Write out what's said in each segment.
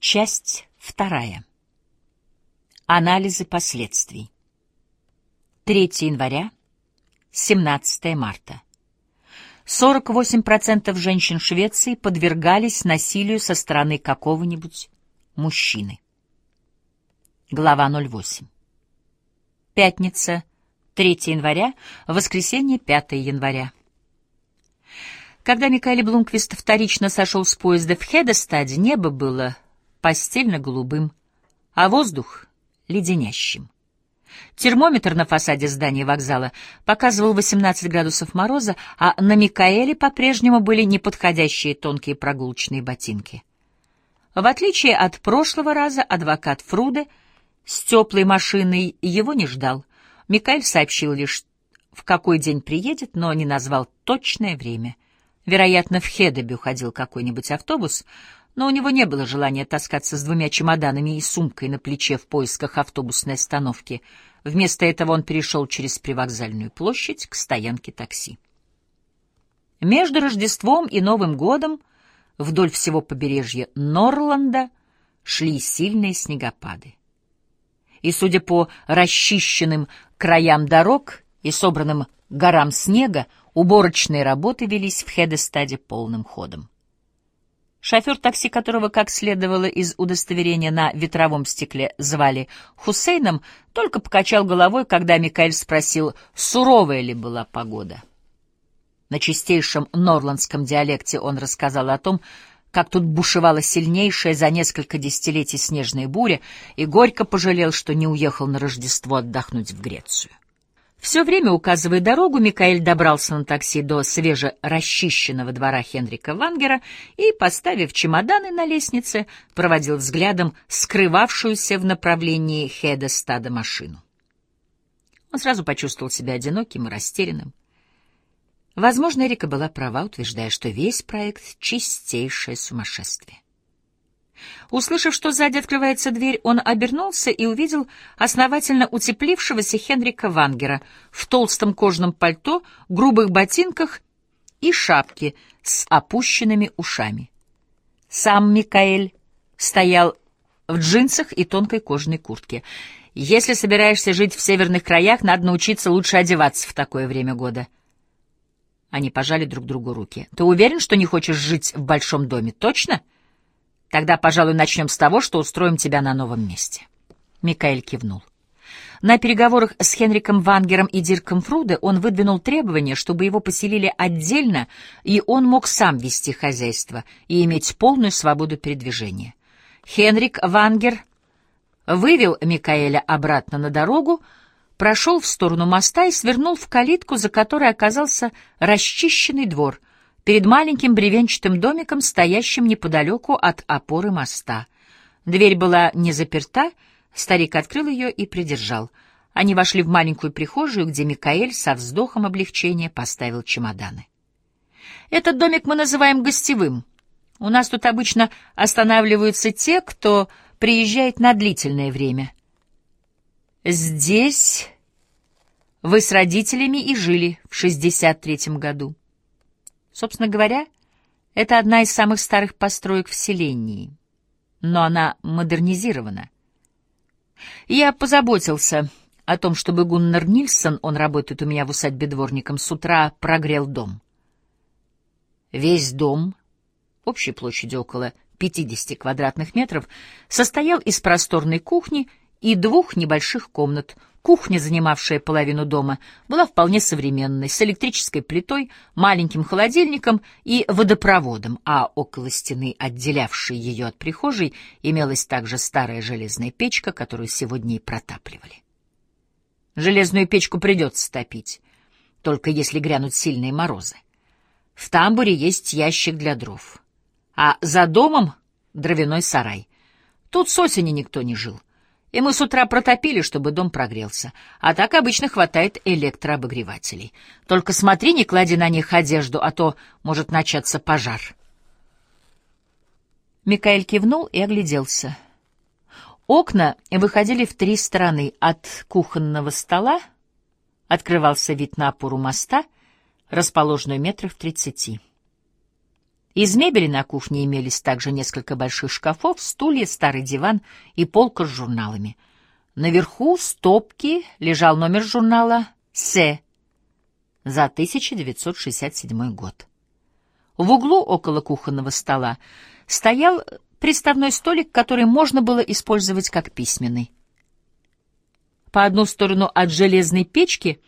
Часть вторая. Анализы последствий. 3 января, 17 марта. 48% женщин Швеции подвергались насилию со стороны какого-нибудь мужчины. Глава 08. Пятница, 3 января, воскресенье, 5 января. Когда Микаэль Блумквист вторично сошел с поезда в Хедестаде, небо было постельно-голубым, а воздух — леденящим. Термометр на фасаде здания вокзала показывал 18 градусов мороза, а на Микаэле по-прежнему были неподходящие тонкие прогулочные ботинки. В отличие от прошлого раза, адвокат Фруде с теплой машиной его не ждал. Микаэль сообщил лишь, в какой день приедет, но не назвал точное время. Вероятно, в Хедебе уходил какой-нибудь автобус, но у него не было желания таскаться с двумя чемоданами и сумкой на плече в поисках автобусной остановки. Вместо этого он перешел через привокзальную площадь к стоянке такси. Между Рождеством и Новым годом вдоль всего побережья Норланда шли сильные снегопады. И, судя по расчищенным краям дорог и собранным горам снега, уборочные работы велись в Хедестаде полным ходом. Шофер такси, которого, как следовало из удостоверения на ветровом стекле, звали Хусейном, только покачал головой, когда Микаэль спросил, суровая ли была погода. На чистейшем норландском диалекте он рассказал о том, как тут бушевала сильнейшая за несколько десятилетий снежная буря, и горько пожалел, что не уехал на Рождество отдохнуть в Грецию. Все время указывая дорогу, Микаэль добрался на такси до свежерасчищенного двора Хенрика Вангера и, поставив чемоданы на лестнице, проводил взглядом скрывавшуюся в направлении Хеда стада машину. Он сразу почувствовал себя одиноким и растерянным. Возможно, Эрика была права, утверждая, что весь проект — чистейшее сумасшествие. Услышав, что сзади открывается дверь, он обернулся и увидел основательно утеплившегося Хенрика Вангера в толстом кожаном пальто, грубых ботинках и шапке с опущенными ушами. Сам Микаэль стоял в джинсах и тонкой кожаной куртке. Если собираешься жить в северных краях, надо научиться лучше одеваться в такое время года. Они пожали друг другу руки. «Ты уверен, что не хочешь жить в большом доме? Точно?» Тогда, пожалуй, начнем с того, что устроим тебя на новом месте. Микаэль кивнул. На переговорах с Хенриком Вангером и Дирком Фруде он выдвинул требование, чтобы его поселили отдельно, и он мог сам вести хозяйство и иметь полную свободу передвижения. Хенрик Вангер вывел Микаэля обратно на дорогу, прошел в сторону моста и свернул в калитку, за которой оказался расчищенный двор — перед маленьким бревенчатым домиком, стоящим неподалеку от опоры моста. Дверь была не заперта, старик открыл ее и придержал. Они вошли в маленькую прихожую, где Микаэль со вздохом облегчения поставил чемоданы. «Этот домик мы называем гостевым. У нас тут обычно останавливаются те, кто приезжает на длительное время. Здесь вы с родителями и жили в шестьдесят третьем году. Собственно говоря, это одна из самых старых построек в селении, но она модернизирована. Я позаботился о том, чтобы Гуннар Нильсон, он работает у меня в усадьбе дворником, с утра прогрел дом. Весь дом, общей площадью около 50 квадратных метров, состоял из просторной кухни и двух небольших комнат, Кухня, занимавшая половину дома, была вполне современной, с электрической плитой, маленьким холодильником и водопроводом, а около стены, отделявшей ее от прихожей, имелась также старая железная печка, которую сегодня и протапливали. Железную печку придется топить, только если грянут сильные морозы. В тамбуре есть ящик для дров, а за домом — дровяной сарай. Тут с осени никто не жил. И мы с утра протопили, чтобы дом прогрелся. А так обычно хватает электрообогревателей. Только смотри, не клади на них одежду, а то может начаться пожар. Микаэль кивнул и огляделся. Окна выходили в три стороны. От кухонного стола открывался вид на опору моста, расположенную метрах в тридцати. Из мебели на кухне имелись также несколько больших шкафов, стулья, старый диван и полка с журналами. Наверху стопки лежал номер журнала «Се» за 1967 год. В углу около кухонного стола стоял приставной столик, который можно было использовать как письменный. По одну сторону от железной печки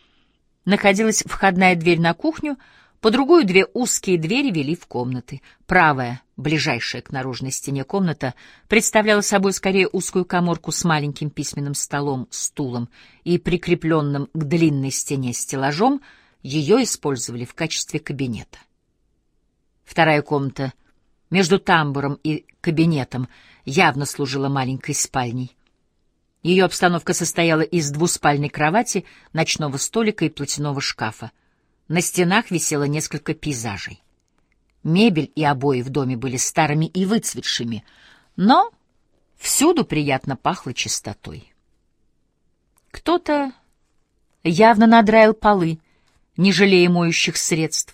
находилась входная дверь на кухню, по другую две узкие двери вели в комнаты. Правая, ближайшая к наружной стене комната, представляла собой скорее узкую коморку с маленьким письменным столом, стулом и прикрепленным к длинной стене стеллажом, ее использовали в качестве кабинета. Вторая комната между тамбуром и кабинетом явно служила маленькой спальней. Ее обстановка состояла из двуспальной кровати, ночного столика и платяного шкафа. На стенах висело несколько пейзажей. Мебель и обои в доме были старыми и выцветшими, но всюду приятно пахло чистотой. Кто-то явно надраил полы, не жалея моющих средств.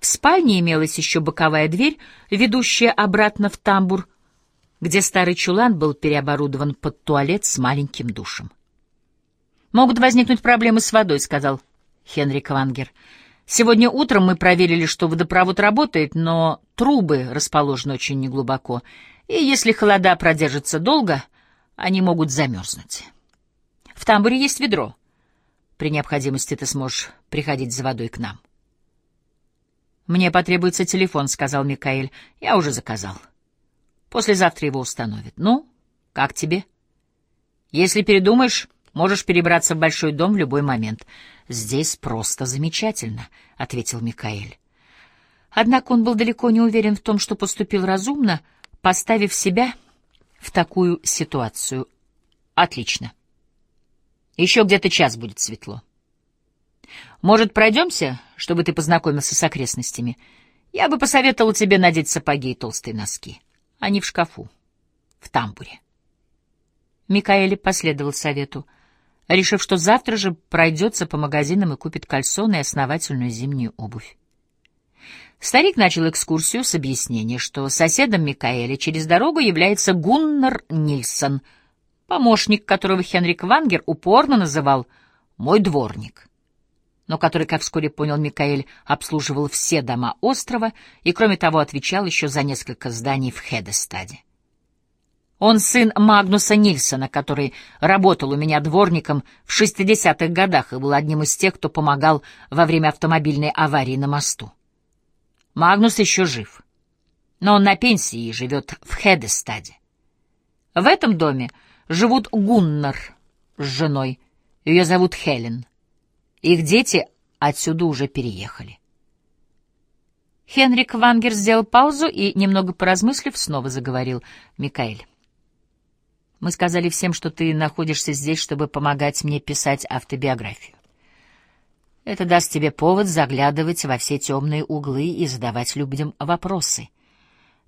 В спальне имелась еще боковая дверь, ведущая обратно в тамбур, где старый чулан был переоборудован под туалет с маленьким душем. «Могут возникнуть проблемы с водой», — сказал Хенрик Вангер. «Сегодня утром мы проверили, что водопровод работает, но трубы расположены очень неглубоко, и если холода продержатся долго, они могут замерзнуть. В тамбуре есть ведро. При необходимости ты сможешь приходить за водой к нам». «Мне потребуется телефон», — сказал Микаэль. «Я уже заказал». Послезавтра его установят. Ну, как тебе? Если передумаешь, можешь перебраться в большой дом в любой момент. Здесь просто замечательно, — ответил Микаэль. Однако он был далеко не уверен в том, что поступил разумно, поставив себя в такую ситуацию. Отлично. Еще где-то час будет светло. Может, пройдемся, чтобы ты познакомился с окрестностями? Я бы посоветовал тебе надеть сапоги и толстые носки. Они в шкафу, в тамбуре. Микаэль последовал совету, решив, что завтра же пройдется по магазинам и купит кальсоны и основательную зимнюю обувь. Старик начал экскурсию с объяснения, что соседом Микаэля через дорогу является Гуннар Нильсон, помощник которого Хенрик Вангер упорно называл «мой дворник» но который, как вскоре понял Микаэль, обслуживал все дома острова и, кроме того, отвечал еще за несколько зданий в Хедестаде. Он сын Магнуса Нильсона, который работал у меня дворником в 60-х годах и был одним из тех, кто помогал во время автомобильной аварии на мосту. Магнус еще жив, но он на пенсии и живет в Хедестаде. В этом доме живут Гуннар с женой, ее зовут Хелен. Их дети отсюда уже переехали. Хенрик Вангер сделал паузу и, немного поразмыслив, снова заговорил. «Микаэль, мы сказали всем, что ты находишься здесь, чтобы помогать мне писать автобиографию. Это даст тебе повод заглядывать во все темные углы и задавать людям вопросы.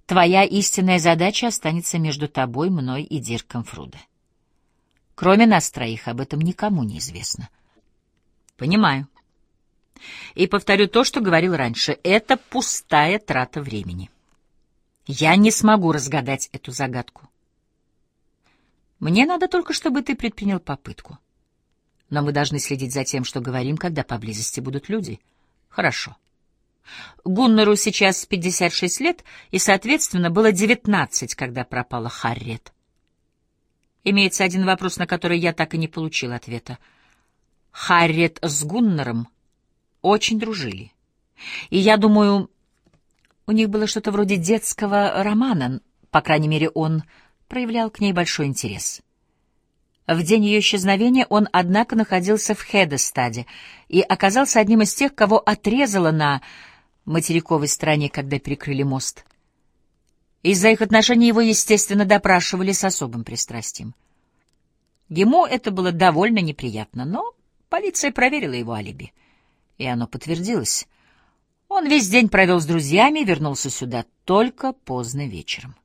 Твоя истинная задача останется между тобой, мной и Дирком Фруда. Кроме нас троих об этом никому не известно». Понимаю. И повторю то, что говорил раньше. Это пустая трата времени. Я не смогу разгадать эту загадку. Мне надо только, чтобы ты предпринял попытку. Но мы должны следить за тем, что говорим, когда поблизости будут люди. Хорошо. Гуннеру сейчас 56 лет, и, соответственно, было 19, когда пропала Харриет. Имеется один вопрос, на который я так и не получил ответа. Харриет с Гуннером очень дружили. И я думаю, у них было что-то вроде детского романа, по крайней мере, он проявлял к ней большой интерес. В день ее исчезновения он, однако, находился в Хедестаде и оказался одним из тех, кого отрезало на материковой стороне, когда перекрыли мост. Из-за их отношений его, естественно, допрашивали с особым пристрастием. Ему это было довольно неприятно, но Полиция проверила его алиби, и оно подтвердилось. Он весь день провел с друзьями и вернулся сюда только поздно вечером.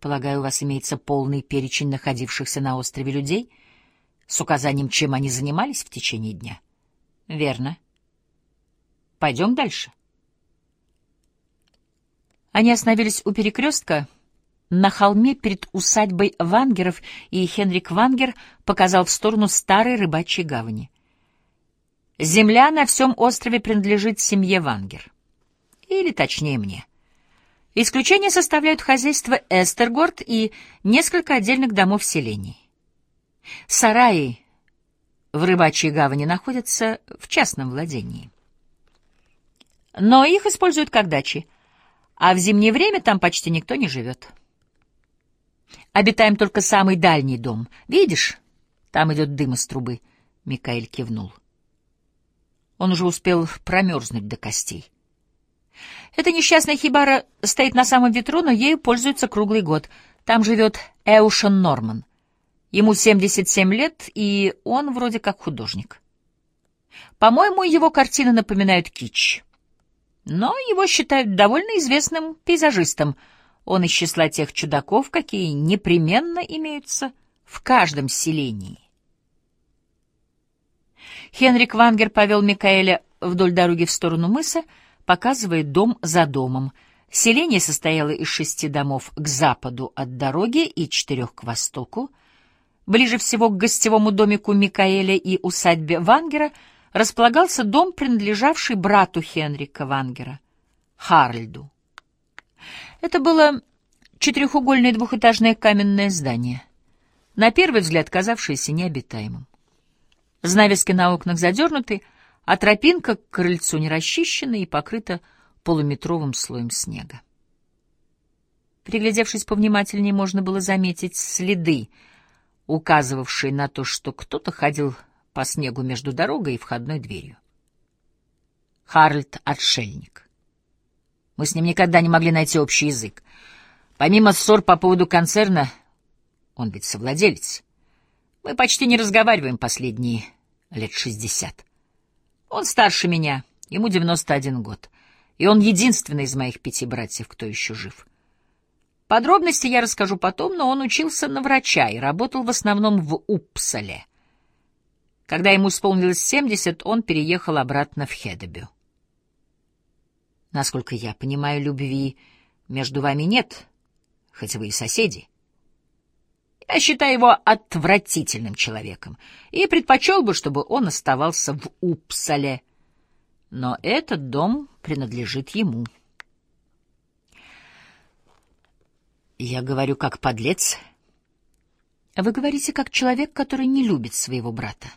Полагаю, у вас имеется полный перечень находившихся на острове людей с указанием, чем они занимались в течение дня? Верно. Пойдем дальше. Они остановились у перекрестка на холме перед усадьбой Вангеров, и Хенрик Вангер показал в сторону старой рыбачьей гавани. Земля на всем острове принадлежит семье Вангер. Или точнее мне. Исключение составляют хозяйство Эстергорд и несколько отдельных домов селений. Сараи в рыбачьей гавани находятся в частном владении. Но их используют как дачи, а в зимнее время там почти никто не живет. Обитаем только самый дальний дом. Видишь, там идет дым из трубы. Микаэль кивнул. Он уже успел промерзнуть до костей. Эта несчастная хибара стоит на самом ветру, но ею пользуется круглый год. Там живет Эушен Норман. Ему 77 лет, и он вроде как художник. По-моему, его картины напоминают кич. Но его считают довольно известным пейзажистом. Он из числа тех чудаков, какие непременно имеются в каждом селении. Хенрик Вангер повел Микаэля вдоль дороги в сторону мыса, показывая дом за домом. Селение состояло из шести домов к западу от дороги и четырех к востоку. Ближе всего к гостевому домику Микаэля и усадьбе Вангера располагался дом, принадлежавший брату Хенрика Вангера, Харльду. Это было четырехугольное двухэтажное каменное здание, на первый взгляд казавшееся необитаемым. Занавески на окнах задернуты, а тропинка к крыльцу не расчищена и покрыта полуметровым слоем снега. Приглядевшись повнимательнее, можно было заметить следы, указывавшие на то, что кто-то ходил по снегу между дорогой и входной дверью. Харльд — отшельник. Мы с ним никогда не могли найти общий язык. Помимо ссор по поводу концерна, он ведь совладелец, мы почти не разговариваем последние лет шестьдесят. Он старше меня, ему девяносто один год, и он единственный из моих пяти братьев, кто еще жив. Подробности я расскажу потом, но он учился на врача и работал в основном в Упсале. Когда ему исполнилось семьдесят, он переехал обратно в Хедебю. Насколько я понимаю, любви между вами нет, хоть вы и соседи. Я считаю его отвратительным человеком и предпочел бы, чтобы он оставался в Упсале. Но этот дом принадлежит ему. Я говорю как подлец. Вы говорите как человек, который не любит своего брата.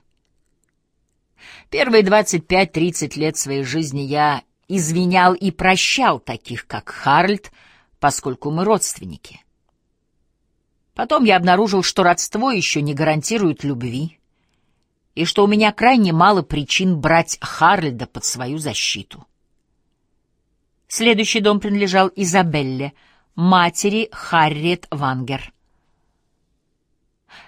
Первые двадцать пять-тридцать лет своей жизни я извинял и прощал таких, как Харльд, поскольку мы родственники. Потом я обнаружил, что родство еще не гарантирует любви, и что у меня крайне мало причин брать Харльда под свою защиту. Следующий дом принадлежал Изабелле, матери Харриет Вангер.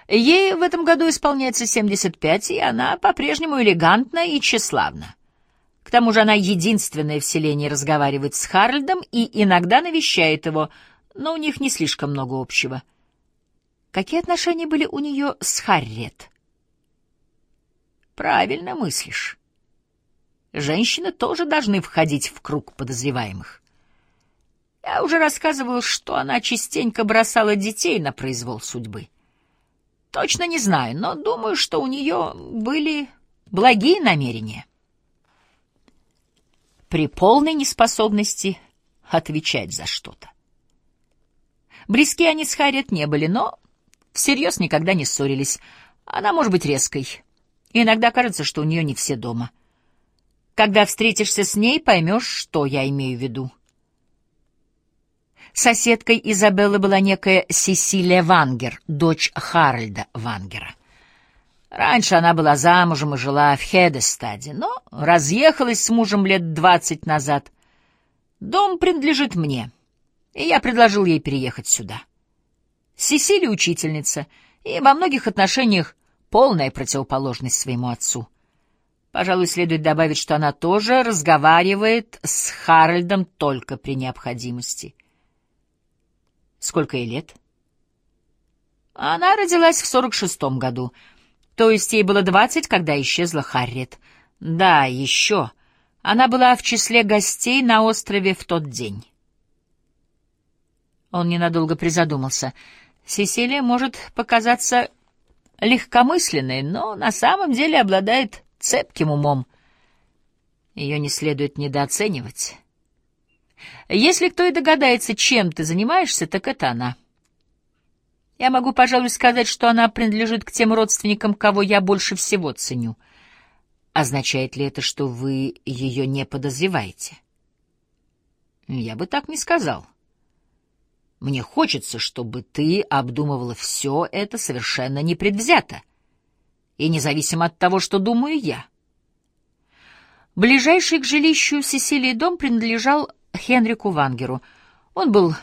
Ей в этом году исполняется 75, и она по-прежнему элегантна и тщеславна. К тому же она единственная в селении разговаривает с Харльдом и иногда навещает его, но у них не слишком много общего — Какие отношения были у нее с Харриет? Правильно мыслишь. Женщины тоже должны входить в круг подозреваемых. Я уже рассказывал, что она частенько бросала детей на произвол судьбы. Точно не знаю, но думаю, что у нее были благие намерения. При полной неспособности отвечать за что-то. Близки они с Харриет не были, но Всерьез никогда не ссорились. Она может быть резкой. Иногда кажется, что у нее не все дома. Когда встретишься с ней, поймешь, что я имею в виду. Соседкой Изабеллы была некая Сесилия Вангер, дочь Харальда Вангера. Раньше она была замужем и жила в Хедестаде, но разъехалась с мужем лет двадцать назад. Дом принадлежит мне, и я предложил ей переехать сюда. Сесилия учительница и во многих отношениях полная противоположность своему отцу. Пожалуй, следует добавить, что она тоже разговаривает с Харальдом только при необходимости. Сколько ей лет? Она родилась в сорок шестом году, то есть ей было двадцать, когда исчезла Харриет. Да, еще. Она была в числе гостей на острове в тот день. Он ненадолго призадумался. Сесилия может показаться легкомысленной, но на самом деле обладает цепким умом. Ее не следует недооценивать. Если кто и догадается, чем ты занимаешься, так это она. Я могу, пожалуй, сказать, что она принадлежит к тем родственникам, кого я больше всего ценю. Означает ли это, что вы ее не подозреваете? Я бы так не сказал. Мне хочется, чтобы ты обдумывала все это совершенно непредвзято и независимо от того, что думаю я. Ближайший к жилищу Сесилии дом принадлежал Хенрику Вангеру. Он был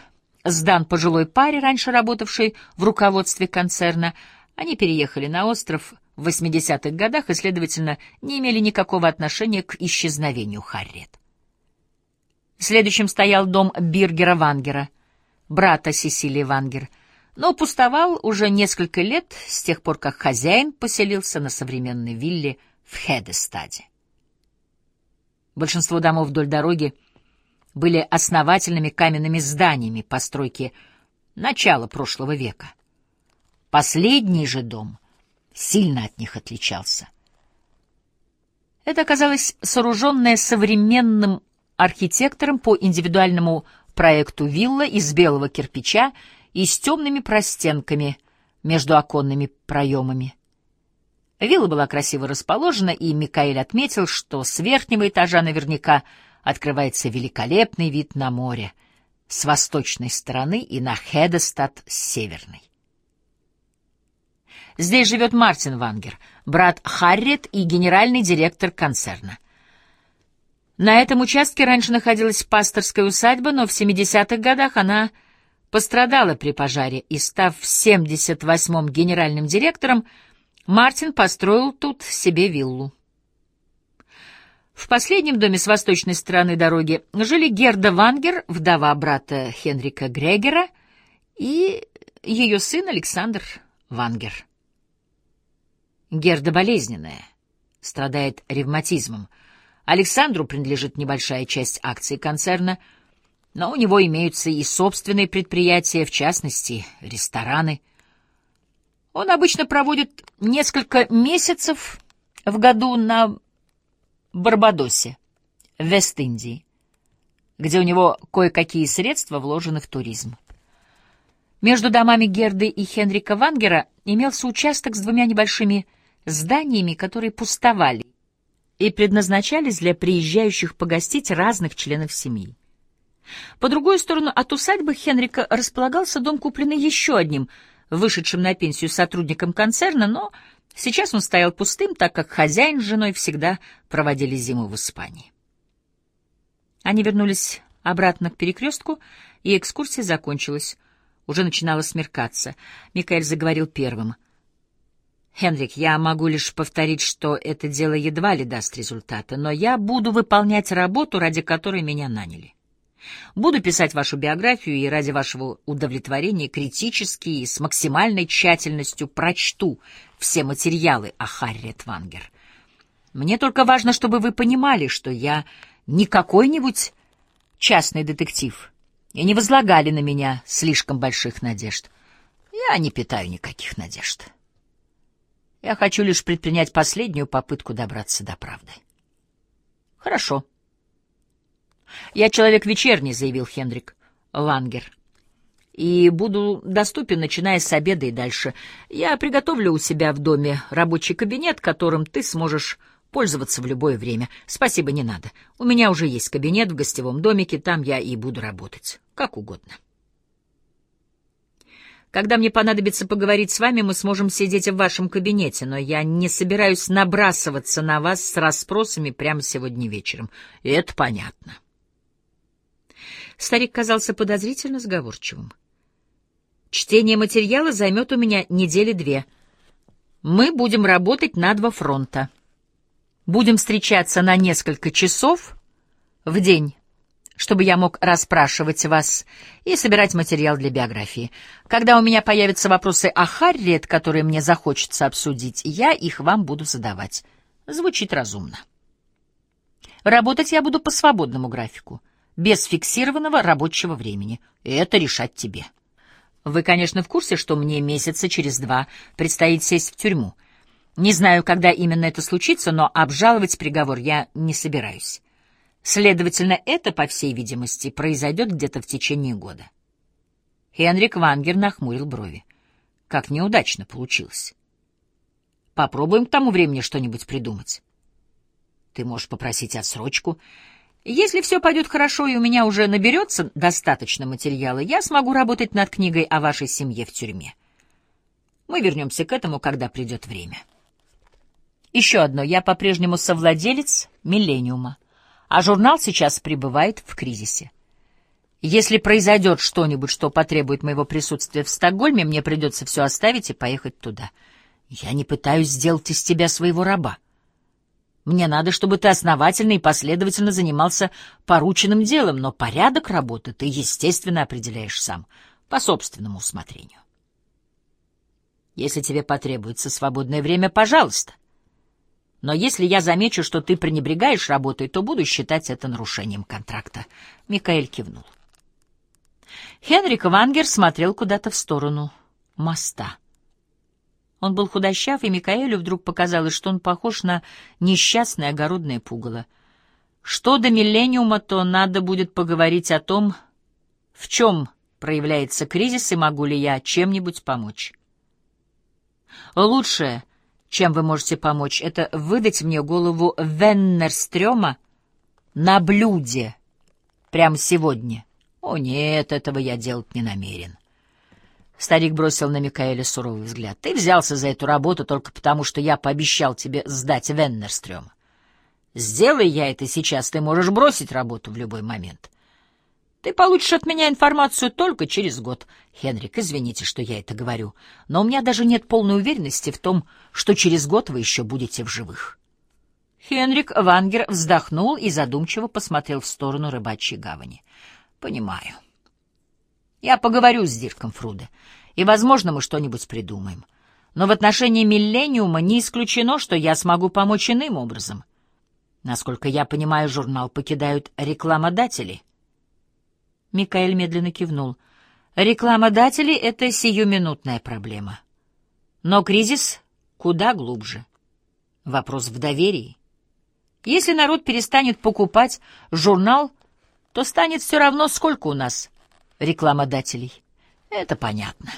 сдан пожилой паре, раньше работавшей в руководстве концерна. Они переехали на остров в 80-х годах и, следовательно, не имели никакого отношения к исчезновению Харриет. Следующим стоял дом Биргера Вангера, брата Сесилии Вангер, но пустовал уже несколько лет с тех пор, как хозяин поселился на современной вилле в Хедестаде. Большинство домов вдоль дороги были основательными каменными зданиями постройки начала прошлого века. Последний же дом сильно от них отличался. Это оказалось сооруженное современным архитектором по индивидуальному проекту вилла из белого кирпича и с темными простенками между оконными проемами. Вилла была красиво расположена, и Микаэль отметил, что с верхнего этажа наверняка открывается великолепный вид на море с восточной стороны и на Хедестад с северной. Здесь живет Мартин Вангер, брат Харриет и генеральный директор концерна. На этом участке раньше находилась пасторская усадьба, но в 70-х годах она пострадала при пожаре, и, став в 78-м генеральным директором, Мартин построил тут себе виллу. В последнем доме с восточной стороны дороги жили Герда Вангер, вдова брата Хенрика Грегера, и ее сын Александр Вангер. Герда болезненная, страдает ревматизмом. Александру принадлежит небольшая часть акций концерна, но у него имеются и собственные предприятия, в частности, рестораны — он обычно проводит несколько месяцев в году на Барбадосе, в Вест-Индии, где у него кое-какие средства вложены в туризм. Между домами Герды и Хенрика Вангера имелся участок с двумя небольшими зданиями, которые пустовали и предназначались для приезжающих погостить разных членов семьи. По другую сторону от усадьбы Хенрика располагался дом, купленный еще одним – вышедшим на пенсию сотрудником концерна, но сейчас он стоял пустым, так как хозяин с женой всегда проводили зиму в Испании. Они вернулись обратно к перекрестку, и экскурсия закончилась. Уже начинало смеркаться. Микаэль заговорил первым. «Хенрик, я могу лишь повторить, что это дело едва ли даст результата, но я буду выполнять работу, ради которой меня наняли. Буду писать вашу биографию и ради вашего удовлетворения критически и с максимальной тщательностью прочту все материалы о Харриет Вангер. Мне только важно, чтобы вы понимали, что я не какой-нибудь частный детектив, и не возлагали на меня слишком больших надежд. Я не питаю никаких надежд. Я хочу лишь предпринять последнюю попытку добраться до правды. Хорошо. «Я человек вечерний», — заявил Хендрик Вангер. «И буду доступен, начиная с обеда и дальше. Я приготовлю у себя в доме рабочий кабинет, которым ты сможешь пользоваться в любое время. Спасибо, не надо. У меня уже есть кабинет в гостевом домике, там я и буду работать. Как угодно». Когда мне понадобится поговорить с вами, мы сможем сидеть в вашем кабинете, но я не собираюсь набрасываться на вас с расспросами прямо сегодня вечером. Это понятно. Старик казался подозрительно сговорчивым. Чтение материала займет у меня недели две. Мы будем работать на два фронта. Будем встречаться на несколько часов в день, чтобы я мог расспрашивать вас и собирать материал для биографии. Когда у меня появятся вопросы о Харриет, которые мне захочется обсудить, я их вам буду задавать. Звучит разумно. Работать я буду по свободному графику без фиксированного рабочего времени. Это решать тебе. Вы, конечно, в курсе, что мне месяца через два предстоит сесть в тюрьму. Не знаю, когда именно это случится, но обжаловать приговор я не собираюсь. Следовательно, это, по всей видимости, произойдет где-то в течение года. Хенрик Вангер нахмурил брови. Как неудачно получилось. Попробуем к тому времени что-нибудь придумать. Ты можешь попросить отсрочку. Если все пойдет хорошо и у меня уже наберется достаточно материала, я смогу работать над книгой о вашей семье в тюрьме. Мы вернемся к этому, когда придет время. Еще одно. Я по-прежнему совладелец «Миллениума», а журнал сейчас пребывает в кризисе. Если произойдет что-нибудь, что потребует моего присутствия в Стокгольме, мне придется все оставить и поехать туда. Я не пытаюсь сделать из тебя своего раба. Мне надо, чтобы ты основательно и последовательно занимался порученным делом, но порядок работы ты, естественно, определяешь сам, по собственному усмотрению. Если тебе потребуется свободное время, пожалуйста. Но если я замечу, что ты пренебрегаешь работой, то буду считать это нарушением контракта. Микаэль кивнул. Хенрик Вангер смотрел куда-то в сторону моста. Он был худощав, и Микаэлю вдруг показалось, что он похож на несчастное огородное пугало. Что до миллениума, то надо будет поговорить о том, в чем проявляется кризис и могу ли я чем-нибудь помочь. Лучшее, чем вы можете помочь, это выдать мне голову Веннерстрёма на блюде прямо сегодня. О нет, этого я делать не намерен. Старик бросил на Микаэля суровый взгляд. «Ты взялся за эту работу только потому, что я пообещал тебе сдать Веннерстрём. Сделай я это сейчас, ты можешь бросить работу в любой момент. Ты получишь от меня информацию только через год. Хенрик, извините, что я это говорю, но у меня даже нет полной уверенности в том, что через год вы еще будете в живых». Хенрик Вангер вздохнул и задумчиво посмотрел в сторону рыбачьей гавани. «Понимаю». Я поговорю с Дирком Фруде, и, возможно, мы что-нибудь придумаем. Но в отношении «Миллениума» не исключено, что я смогу помочь иным образом. Насколько я понимаю, журнал покидают рекламодатели. Микаэль медленно кивнул. Рекламодатели — это сиюминутная проблема. Но кризис куда глубже. Вопрос в доверии. Если народ перестанет покупать журнал, то станет все равно, сколько у нас рекламодателей. Это понятно.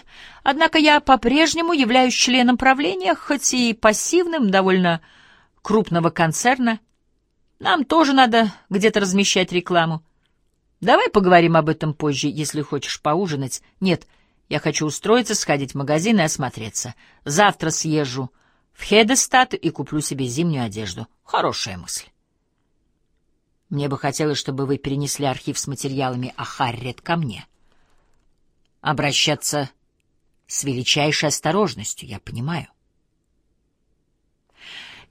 Однако я по-прежнему являюсь членом правления, хоть и пассивным, довольно крупного концерна. Нам тоже надо где-то размещать рекламу. Давай поговорим об этом позже, если хочешь поужинать. Нет, я хочу устроиться, сходить в магазин и осмотреться. Завтра съезжу в Хедестат и куплю себе зимнюю одежду. Хорошая мысль. Мне бы хотелось, чтобы вы перенесли архив с материалами о Харриет ко мне. — обращаться с величайшей осторожностью, я понимаю.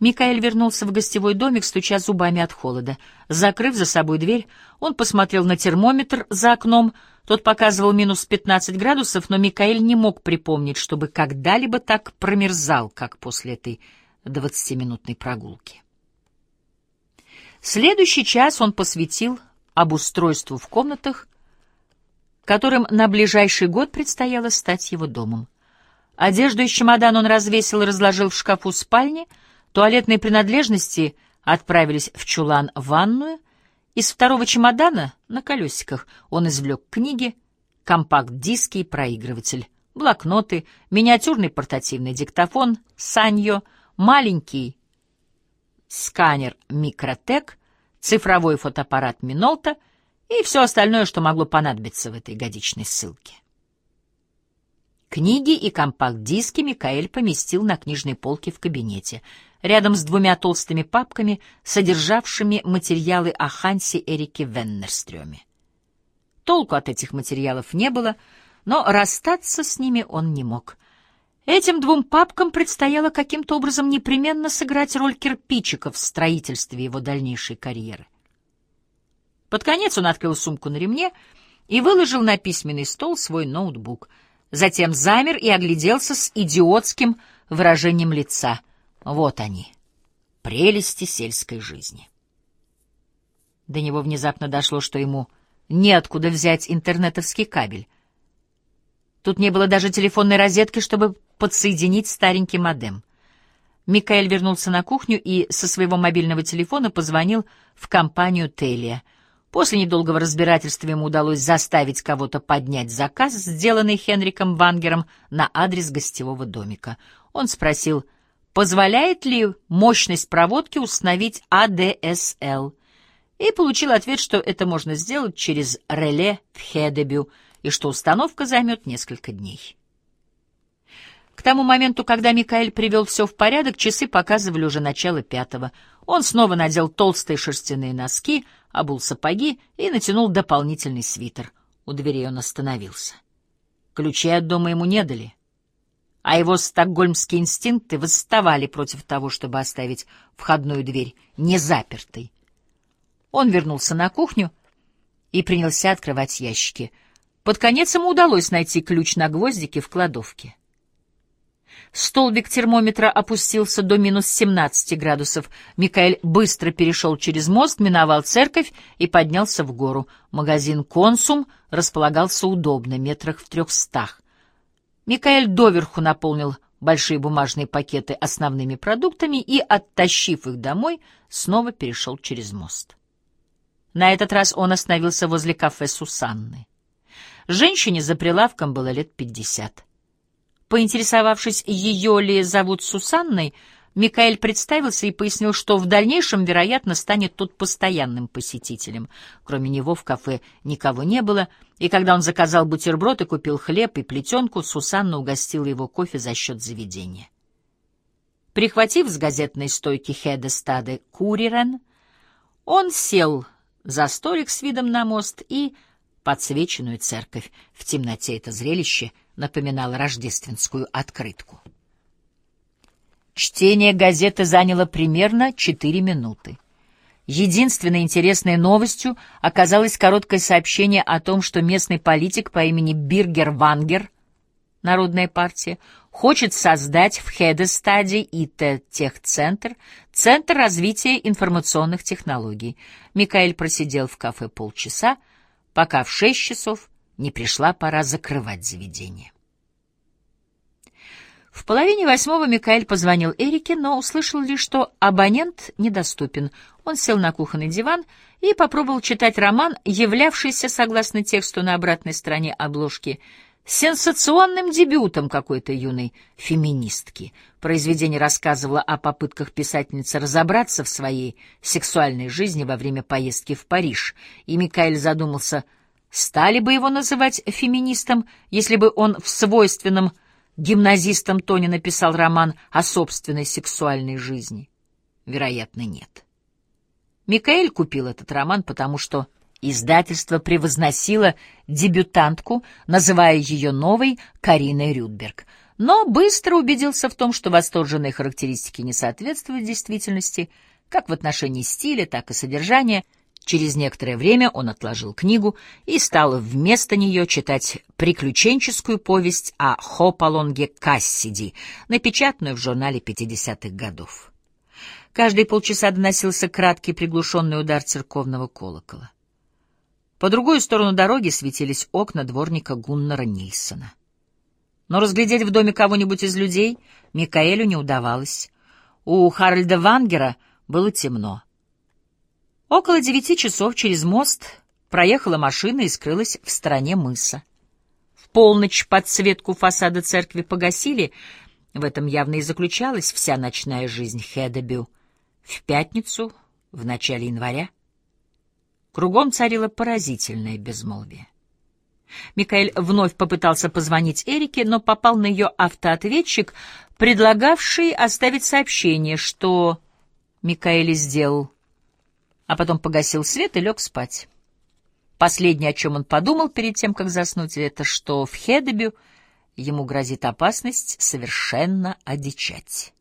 Микаэль вернулся в гостевой домик, стуча зубами от холода. Закрыв за собой дверь, он посмотрел на термометр за окном. Тот показывал минус 15 градусов, но Микаэль не мог припомнить, чтобы когда-либо так промерзал, как после этой двадцатиминутной прогулки. Следующий час он посвятил обустройству в комнатах, которым на ближайший год предстояло стать его домом. Одежду из чемодана он развесил и разложил в шкафу спальни, туалетные принадлежности отправились в чулан в ванную, из второго чемодана на колесиках он извлек книги, компакт-диски и проигрыватель, блокноты, миниатюрный портативный диктофон, саньо, маленький сканер «Микротек», цифровой фотоаппарат «Минолта» — и все остальное, что могло понадобиться в этой годичной ссылке. Книги и компакт-диски Микаэль поместил на книжной полке в кабинете, рядом с двумя толстыми папками, содержавшими материалы о Хансе Эрике Веннерстрёме. Толку от этих материалов не было, но расстаться с ними он не мог. Этим двум папкам предстояло каким-то образом непременно сыграть роль кирпичиков в строительстве его дальнейшей карьеры. Под конец он открыл сумку на ремне и выложил на письменный стол свой ноутбук. Затем замер и огляделся с идиотским выражением лица. Вот они, прелести сельской жизни. До него внезапно дошло, что ему неоткуда взять интернетовский кабель. Тут не было даже телефонной розетки, чтобы подсоединить старенький модем. Микаэль вернулся на кухню и со своего мобильного телефона позвонил в компанию «Телия». После недолгого разбирательства ему удалось заставить кого-то поднять заказ, сделанный Хенриком Вангером на адрес гостевого домика. Он спросил, позволяет ли мощность проводки установить АДСЛ, и получил ответ, что это можно сделать через реле в Хедебю, и что установка займет несколько дней. К тому моменту, когда Микаэль привел все в порядок, часы показывали уже начало пятого. Он снова надел толстые шерстяные носки, обул сапоги и натянул дополнительный свитер. У дверей он остановился. Ключи от дома ему не дали, а его стокгольмские инстинкты восставали против того, чтобы оставить входную дверь незапертой. Он вернулся на кухню и принялся открывать ящики. Под конец ему удалось найти ключ на гвоздике в кладовке. Столбик термометра опустился до минус 17 градусов. Микаэль быстро перешел через мост, миновал церковь и поднялся в гору. Магазин «Консум» располагался удобно, метрах в трехстах. Микаэль доверху наполнил большие бумажные пакеты основными продуктами и, оттащив их домой, снова перешел через мост. На этот раз он остановился возле кафе Сусанны. Женщине за прилавком было лет пятьдесят. Поинтересовавшись, ее ли зовут Сусанной, Микаэль представился и пояснил, что в дальнейшем, вероятно, станет тут постоянным посетителем. Кроме него в кафе никого не было, и когда он заказал бутерброд и купил хлеб и плетенку, Сусанна угостила его кофе за счет заведения. Прихватив с газетной стойки Хеда Стады Курирен, он сел за столик с видом на мост и подсвеченную церковь. В темноте это зрелище — напоминала рождественскую открытку. Чтение газеты заняло примерно четыре минуты. Единственной интересной новостью оказалось короткое сообщение о том, что местный политик по имени Биргер Вангер, Народная партия, хочет создать в Хедестаде ИТ Техцентр, Центр развития информационных технологий. Микаэль просидел в кафе полчаса, пока в шесть часов не пришла пора закрывать заведение. В половине восьмого Микаэль позвонил Эрике, но услышал лишь, что абонент недоступен. Он сел на кухонный диван и попробовал читать роман, являвшийся, согласно тексту на обратной стороне обложки, сенсационным дебютом какой-то юной феминистки. Произведение рассказывало о попытках писательницы разобраться в своей сексуальной жизни во время поездки в Париж, и Микаэль задумался — Стали бы его называть феминистом, если бы он в свойственном гимназистам тоне написал роман о собственной сексуальной жизни? Вероятно, нет. Микаэль купил этот роман, потому что издательство превозносило дебютантку, называя ее новой Кариной Рюдберг, но быстро убедился в том, что восторженные характеристики не соответствуют действительности, как в отношении стиля, так и содержания — Через некоторое время он отложил книгу и стал вместо нее читать приключенческую повесть о Хопалонге Кассиди, напечатанную в журнале 50-х годов. Каждые полчаса доносился краткий приглушенный удар церковного колокола. По другую сторону дороги светились окна дворника Гуннара Нильсона. Но разглядеть в доме кого-нибудь из людей Микаэлю не удавалось. У Харальда Вангера было темно. Около девяти часов через мост проехала машина и скрылась в стороне мыса. В полночь подсветку фасада церкви погасили, в этом явно и заключалась вся ночная жизнь Хедебю. В пятницу, в начале января, кругом царило поразительное безмолвие. Микаэль вновь попытался позвонить Эрике, но попал на ее автоответчик, предлагавший оставить сообщение, что Микаэль сделал а потом погасил свет и лег спать. Последнее, о чем он подумал перед тем, как заснуть, это что в Хедебю ему грозит опасность совершенно одичать.